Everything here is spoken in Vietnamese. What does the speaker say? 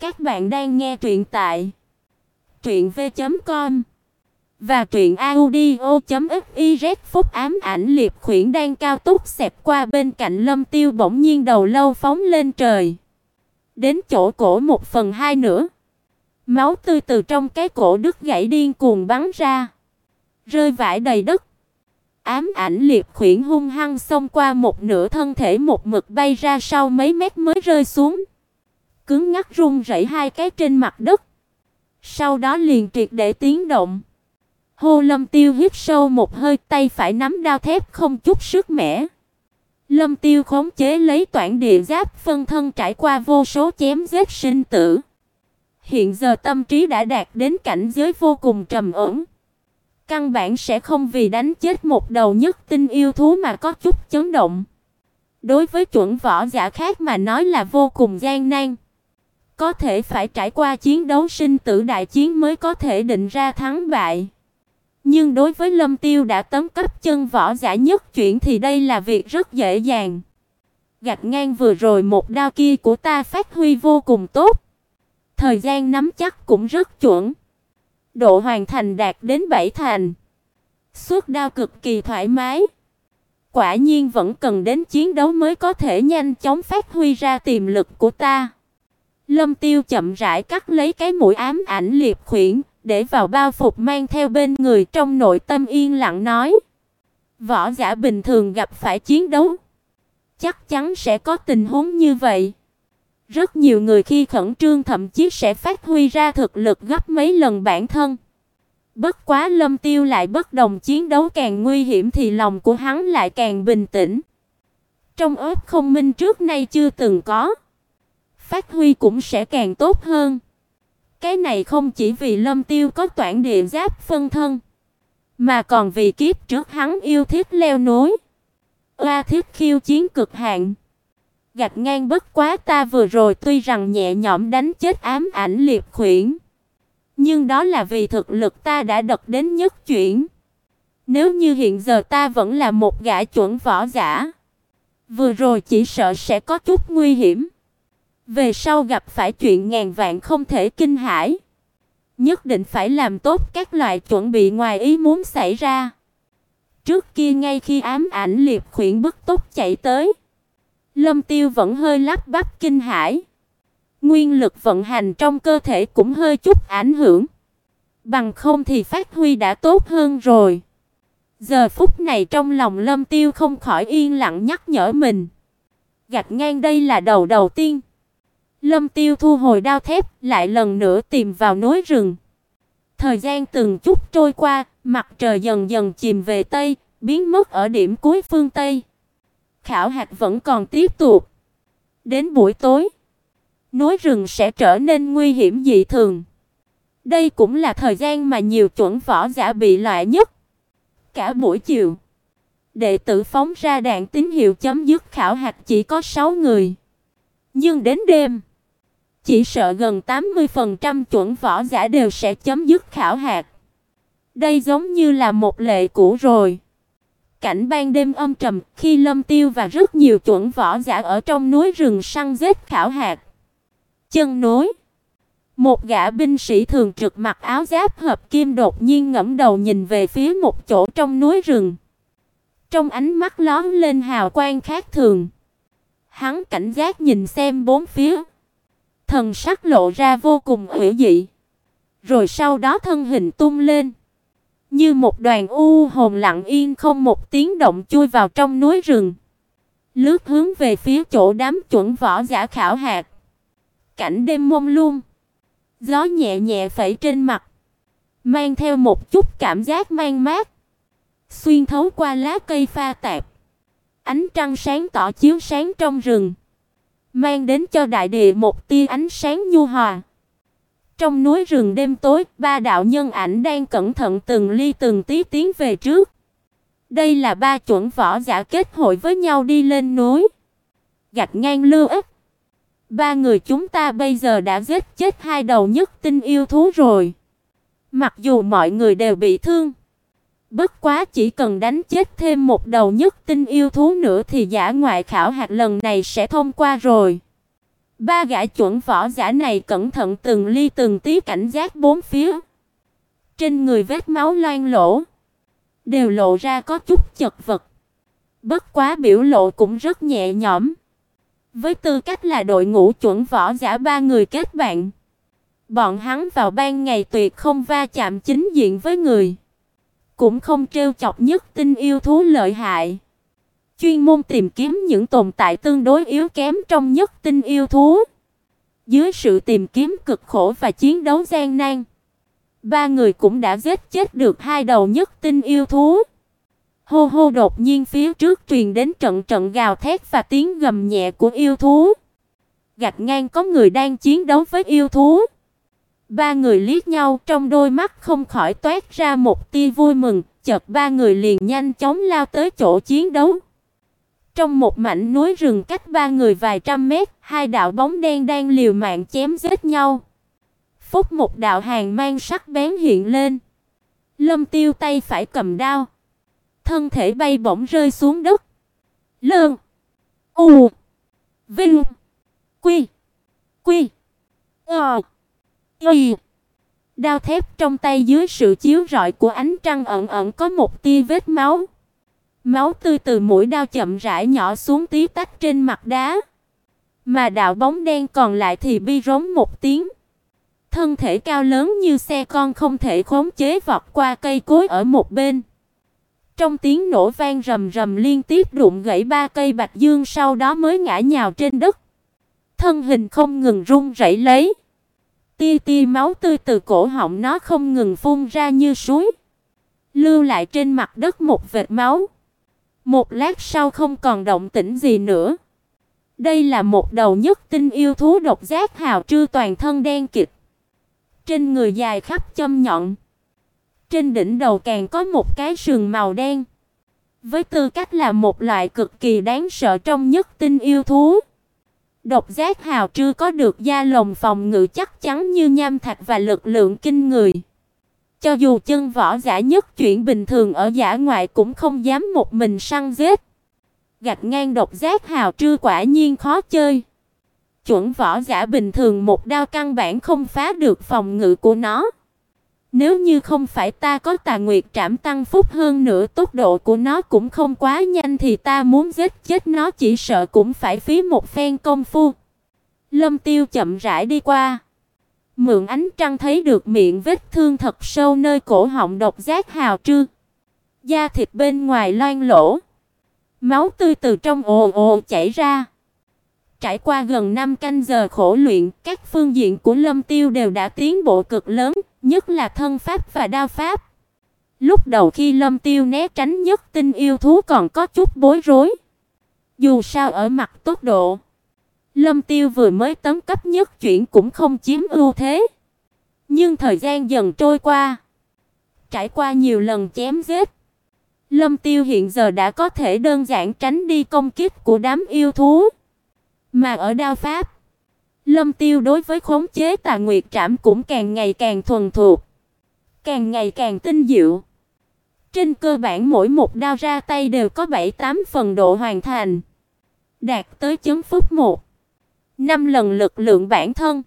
Các bạn đang nghe truyện tại truyện v.com và truyện audio.fiz phúc ám ảnh liệt khuyển đang cao tốc xẹp qua bên cạnh Lâm Tiêu bỗng nhiên đầu lâu phóng lên trời. Đến chỗ cổ một phần hai nữa. Máu tươi từ trong cái cổ đứt gãy điên cuồng bắn ra, rơi vãi đầy đất. Ám ảnh liệt khuyển hung hăng xông qua một nửa thân thể một mực bay ra sau mấy mét mới rơi xuống. Cứng ngắc rung rẩy hai cái trên mặt đất. Sau đó liền triệt để tiếng động. Hồ Lâm Tiêu hít sâu một hơi, tay phải nắm đao thép không chút sức mẻ. Lâm Tiêu khống chế lấy toàn địa giáp phân thân trải qua vô số chém giết sinh tử. Hiện giờ tâm trí đã đạt đến cảnh giới vô cùng trầm ổn. Căn bản sẽ không vì đánh chết một đầu nhất tinh yêu thú mà có chút chấn động. Đối với chuẩn võ giả khác mà nói là vô cùng gian nan. Có thể phải trải qua chiến đấu sinh tử đại chiến mới có thể định ra thắng bại. Nhưng đối với Lâm Tiêu đã tấn cấp chân võ giả nhất chuyển thì đây là việc rất dễ dàng. Gạch ngang vừa rồi một đao kia của ta phát huy vô cùng tốt. Thời gian nắm chắc cũng rất chuẩn. Độ hoàn thành đạt đến bảy thành. Suốt đao cực kỳ thoải mái. Quả nhiên vẫn cần đến chiến đấu mới có thể nhanh chóng phát huy ra tiềm lực của ta. Lâm Tiêu chậm rãi cắt lấy cái mũi ám ảnh liệt khuyển, để vào bao phục mang theo bên người trong nội tâm yên lặng nói: Võ giả bình thường gặp phải chiến đấu, chắc chắn sẽ có tình huống như vậy. Rất nhiều người khi khẩn trương thậm chí sẽ phát huy ra thực lực gấp mấy lần bản thân. Bất quá Lâm Tiêu lại bất đồng chiến đấu càng nguy hiểm thì lòng của hắn lại càng bình tĩnh. Trong ớt không minh trước nay chưa từng có, phát huy cũng sẽ càng tốt hơn. Cái này không chỉ vì Lâm Tiêu có toản địa giáp phân thân, mà còn vì kiếp trước hắn yêu thích leo núi, oa thích khiêu chiến cực hạn. Gạch ngang bất quá ta vừa rồi tuy rằng nhẹ nhõm đánh chết ám ảnh liệt khuyển, nhưng đó là vì thực lực ta đã đật đến nhất chuyển. Nếu như hiện giờ ta vẫn là một gã chuẩn võ giả, vừa rồi chỉ sợ sẽ có chút nguy hiểm. Về sau gặp phải chuyện ngàn vạn không thể kinh hãi, nhất định phải làm tốt các loại chuẩn bị ngoài ý muốn xảy ra. Trước kia ngay khi ám ảnh liệt khuyển bức tốc chạy tới, Lâm Tiêu vẫn hơi lắp bắp kinh hãi. Nguyên lực vận hành trong cơ thể cũng hơi chút ảnh hưởng. Bằng không thì phát huy đã tốt hơn rồi. Giờ phút này trong lòng Lâm Tiêu không khỏi yên lặng nhắc nhở mình. gạt ngang đây là đầu đầu tiên. Lâm Tiêu thu hồi đao thép, lại lần nữa tìm vào núi rừng. Thời gian từng chút trôi qua, mặt trời dần dần chìm về tây, biến mất ở điểm cuối phương tây. Khảo hạch vẫn còn tiếp tục. Đến buổi tối, núi rừng sẽ trở nên nguy hiểm dị thường. Đây cũng là thời gian mà nhiều chuẩn võ giả bị loại nhất. Cả buổi chiều, đệ tử phóng ra đạn tín hiệu chấm dứt khảo hạch chỉ có 6 người. Nhưng đến đêm, chỉ sợ gần 80% chuẩn võ giả đều sẽ chấm dứt khảo hạt. Đây giống như là một lệ cũ rồi. Cảnh ban đêm âm trầm, khi Lâm Tiêu và rất nhiều chuẩn võ giả ở trong núi rừng săn giết khảo hạt. Chân núi. Một gã binh sĩ thường trực mặc áo giáp hợp kim đột nhiên ngẩng đầu nhìn về phía một chỗ trong núi rừng. Trong ánh mắt lóe lên hào quang khác thường. Hắn cảnh giác nhìn xem bốn phía. Thần sắc lộ ra vô cùng ủy dị. Rồi sau đó thân hình tung lên. Như một đoàn u hồn lặng yên không một tiếng động chui vào trong núi rừng. Lướt hướng về phía chỗ đám chuẩn võ giả khảo hạt. Cảnh đêm mông lung. Gió nhẹ nhẹ phẩy trên mặt. Mang theo một chút cảm giác man mát. Xuyên thấu qua lá cây pha tạp. Ánh trăng sáng tỏ chiếu sáng trong rừng. Mang đến cho đại địa một tia ánh sáng nhu hòa. Trong núi rừng đêm tối, ba đạo nhân ảnh đang cẩn thận từng ly từng tí tiến về trước. Đây là ba chuẩn võ giả kết hội với nhau đi lên núi. Gạch ngang lưu ức. Ba người chúng ta bây giờ đã giết chết hai đầu nhất tinh yêu thú rồi. Mặc dù mọi người đều bị thương, bất quá chỉ cần đánh chết thêm một đầu nhất tinh yêu thú nữa thì giả ngoại khảo hạt lần này sẽ thông qua rồi. Ba gã chuẩn võ giả này cẩn thận từng ly từng tí cảnh giác bốn phía. Trên người vết máu loang lổ, đều lộ ra có chút chật vật. Bất quá biểu lộ cũng rất nhẹ nhõm. Với tư cách là đội ngũ chuẩn võ giả ba người kết bạn, bọn hắn vào ban ngày tuyệt không va chạm chính diện với người, cũng không trêu chọc nhất tinh yêu thú lợi hại. Chuyên môn tìm kiếm những tồn tại tương đối yếu kém trong nhất tinh yêu thú. Dưới sự tìm kiếm cực khổ và chiến đấu gian nan, ba người cũng đã giết chết được hai đầu nhất tinh yêu thú. Hô hô đột nhiên phía trước truyền đến trận trận gào thét và tiếng gầm nhẹ của yêu thú. Gạch ngang có người đang chiến đấu với yêu thú. Ba người liếc nhau, trong đôi mắt không khỏi toát ra một tia vui mừng, chợt ba người liền nhanh chóng lao tới chỗ chiến đấu. Trong một mảnh núi rừng cách ba người vài trăm mét, hai đạo bóng đen đang liều mạng chém giết nhau. Phúc một đạo hàng mang sắc bén hiện lên. Lâm Tiêu tay phải cầm đao, thân thể bay bổng rơi xuống đất. Lương, U, Vinh, Quy, Quy, Ờ, Y. Đao thép trong tay dưới sự chiếu rọi của ánh trăng ẩn ẩn có một tia vết máu. Máu tươi từ mũi đao chậm rãi nhỏ xuống tí tách trên mặt đá. Mà đạo bóng đen còn lại thì bi rống một tiếng. Thân thể cao lớn như xe con không thể khống chế vọt qua cây cối ở một bên. Trong tiếng nổ vang rầm rầm liên tiếp đụng gãy ba cây bạch dương sau đó mới ngã nhào trên đất. Thân hình không ngừng run rẩy lấy. Tia tia máu tươi từ cổ họng nó không ngừng phun ra như suối, lưu lại trên mặt đất một vệt máu. Một lát sau không còn động tĩnh gì nữa. Đây là một đầu nhất tinh yêu thú độc giác hào trư toàn thân đen kịt. Trên người dài khắp châm nhọn. Trên đỉnh đầu càng có một cái sừng màu đen. Với tư cách là một loại cực kỳ đáng sợ trong nhất tinh yêu thú. Độc giác hào chưa có được da lồng phòng ngự chắc chắn như nham thạch và lực lượng kinh người. Cho dù chân võ giả nhất chuyển bình thường ở giả ngoại cũng không dám một mình săn giết. Gạch ngang độc giác hào trư quả nhiên khó chơi. Chuẩn võ giả bình thường một đao căn bản không phá được phòng ngự của nó. Nếu như không phải ta có Tà Nguyệt Trảm tăng phúc hơn nữa, tốc độ của nó cũng không quá nhanh thì ta muốn giết chết nó chỉ sợ cũng phải phí một phen công phu. Lâm Tiêu chậm rãi đi qua, mượn ánh trăng thấy được miệng vết thương thật sâu nơi cổ họng độc giác hào trư. Da thịt bên ngoài loang lỗ, máu tươi từ trong ồ ồ chảy ra. Trải qua gần 5 canh giờ khổ luyện, các phương diện của Lâm Tiêu đều đã tiến bộ cực lớn, nhất là thân pháp và đao pháp. Lúc đầu khi Lâm Tiêu né tránh nhất tinh yêu thú còn có chút bối rối. Dù sao ở mặt tốc độ, Lâm Tiêu vừa mới tấn cấp nhất chuyển cũng không chiếm ưu thế. Nhưng thời gian dần trôi qua, trải qua nhiều lần chém giết, Lâm Tiêu hiện giờ đã có thể đơn giản tránh đi công kích của đám yêu thú. Mà ở đao pháp, Lâm Tiêu đối với khống chế Tà Nguyệt Trảm cũng càng ngày càng thuần thục, càng ngày càng tinh diệu. Trên cơ bản mỗi một đao ra tay đều có 7-8 phần độ hoàn thành, đạt tới chấn phúc một năm lần lực lượng bản thân.